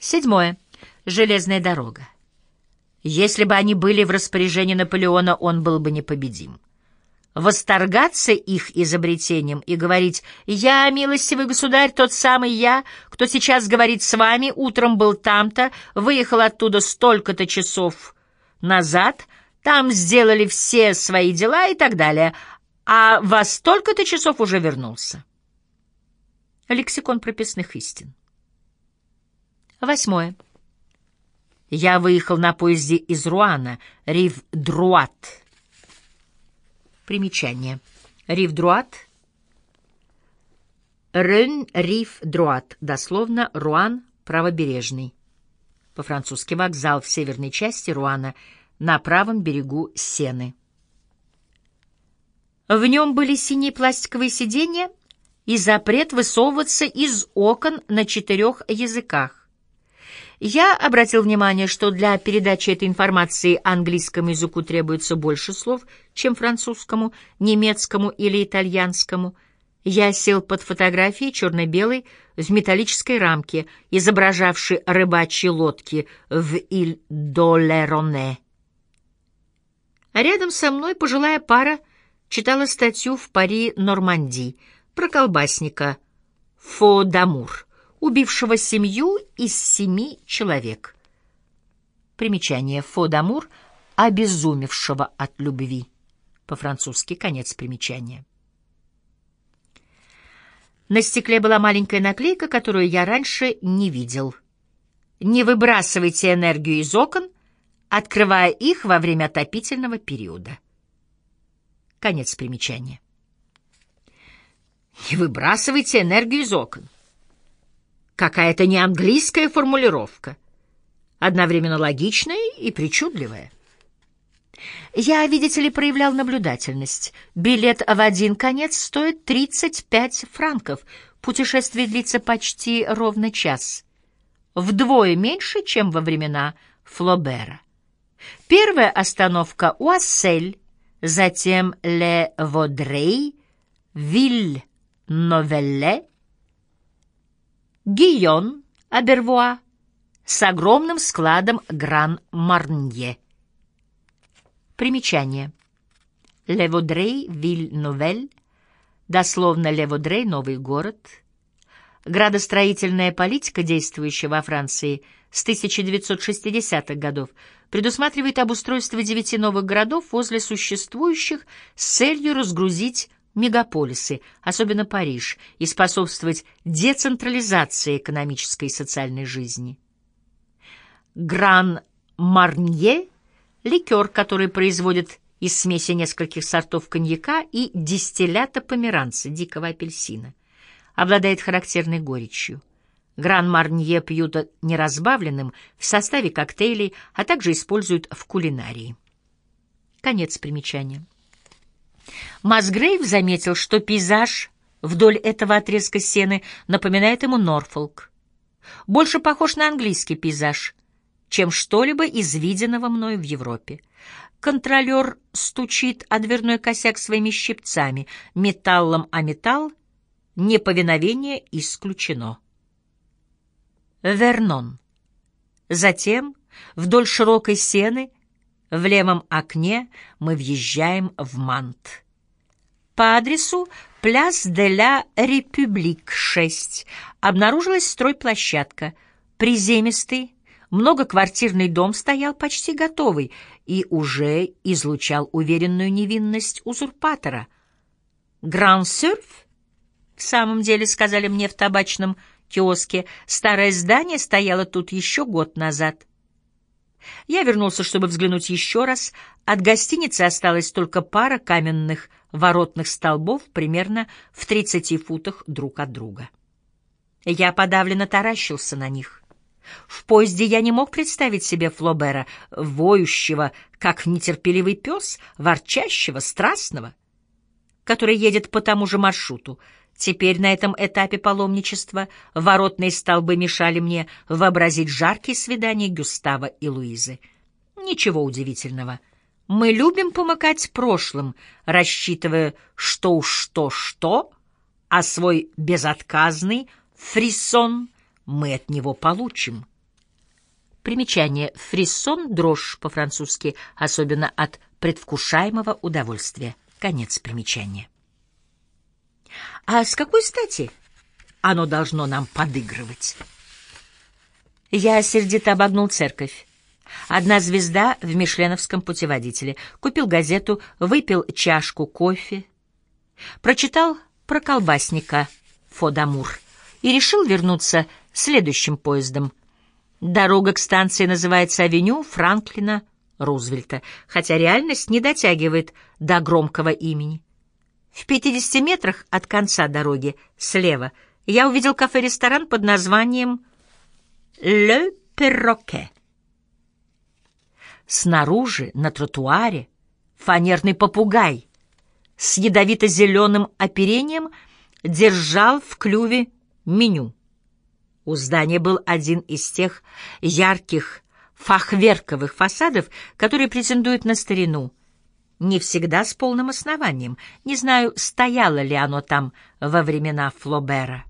Седьмое. Железная дорога. Если бы они были в распоряжении Наполеона, он был бы непобедим. Восторгаться их изобретением и говорить «Я, милостивый государь, тот самый я, кто сейчас говорит с вами, утром был там-то, выехал оттуда столько-то часов назад, там сделали все свои дела и так далее, а во столько-то часов уже вернулся». Лексикон прописных истин. Восьмое. Я выехал на поезде из Руана, Рив-Друат. Примечание. Рив-Друат. Рен Рив-Друат. Дословно Руан правобережный. По-французски вокзал в северной части Руана на правом берегу Сены. В нем были синие пластиковые сиденья и запрет высовываться из окон на четырех языках. Я обратил внимание, что для передачи этой информации английскому языку требуется больше слов, чем французскому, немецкому или итальянскому. Я сел под фотографией черно-белой в металлической рамке, изображавшей рыбачьи лодки в Иль-Долероне. Рядом со мной пожилая пара читала статью в Пари Норманди про колбасника Фо Дамур убившего семью из семи человек. Примечание Фодамур, обезумевшего от любви. По-французски конец примечания. На стекле была маленькая наклейка, которую я раньше не видел. Не выбрасывайте энергию из окон, открывая их во время отопительного периода. Конец примечания. Не выбрасывайте энергию из окон. Какая-то не английская формулировка, одновременно логичная и причудливая. Я, видите ли, проявлял наблюдательность. Билет в один конец стоит 35 франков. Путешествие длится почти ровно час. Вдвое меньше, чем во времена Флобера. Первая остановка — Уассель, затем Ле Водрей, Виль Новелле, Гийон Абервуа с огромным складом Гран-Марнье. Примечание. Леводрей Виль-Новель, дословно Леводрей, новый город. Градостроительная политика, действующая во Франции с 1960-х годов, предусматривает обустройство девяти новых городов возле существующих с целью разгрузить мегаполисы, особенно Париж, и способствовать децентрализации экономической и социальной жизни. Гран-Марнье — ликер, который производят из смеси нескольких сортов коньяка и дистиллята померанца, дикого апельсина. Обладает характерной горечью. Гран-Марнье пьют неразбавленным в составе коктейлей, а также используют в кулинарии. Конец примечания. Масгрейв заметил, что пейзаж вдоль этого отрезка сены напоминает ему Норфолк. Больше похож на английский пейзаж, чем что-либо из виденного мною в Европе. Контролер стучит о дверной косяк своими щипцами, металлом о металл, неповиновение исключено. Вернон. Затем, вдоль широкой сены, в левом окне мы въезжаем в Мант. По адресу Пляс де ля Републик 6 обнаружилась стройплощадка. Приземистый, многоквартирный дом стоял почти готовый и уже излучал уверенную невинность узурпатора. «Гран-сюрф?» В самом деле, сказали мне в табачном киоске, старое здание стояло тут еще год назад. Я вернулся, чтобы взглянуть еще раз. От гостиницы осталась только пара каменных воротных столбов примерно в тридцати футах друг от друга. Я подавленно таращился на них. В поезде я не мог представить себе Флобера, воющего, как нетерпеливый пес, ворчащего, страстного, который едет по тому же маршруту — Теперь на этом этапе паломничества воротные столбы мешали мне вообразить жаркие свидания Гюстава и Луизы. Ничего удивительного. Мы любим помыкать прошлым, рассчитывая, что уж что-что, а свой безотказный фрисон мы от него получим. Примечание. Фрисон — дрожь по-французски, особенно от предвкушаемого удовольствия. Конец примечания. А с какой стати оно должно нам подыгрывать? Я сердито обогнул церковь. Одна звезда в мишленовском путеводителе. Купил газету, выпил чашку кофе, прочитал про колбасника Фодамур и решил вернуться следующим поездом. Дорога к станции называется авеню Франклина Рузвельта, хотя реальность не дотягивает до громкого имени. В 50 метрах от конца дороги слева я увидел кафе-ресторан под названием «Le Perroquet». Снаружи, на тротуаре, фанерный попугай с ядовито-зеленым оперением держал в клюве меню. У здания был один из тех ярких фахверковых фасадов, которые претендуют на старину. Не всегда с полным основанием. Не знаю, стояло ли оно там во времена Флобера.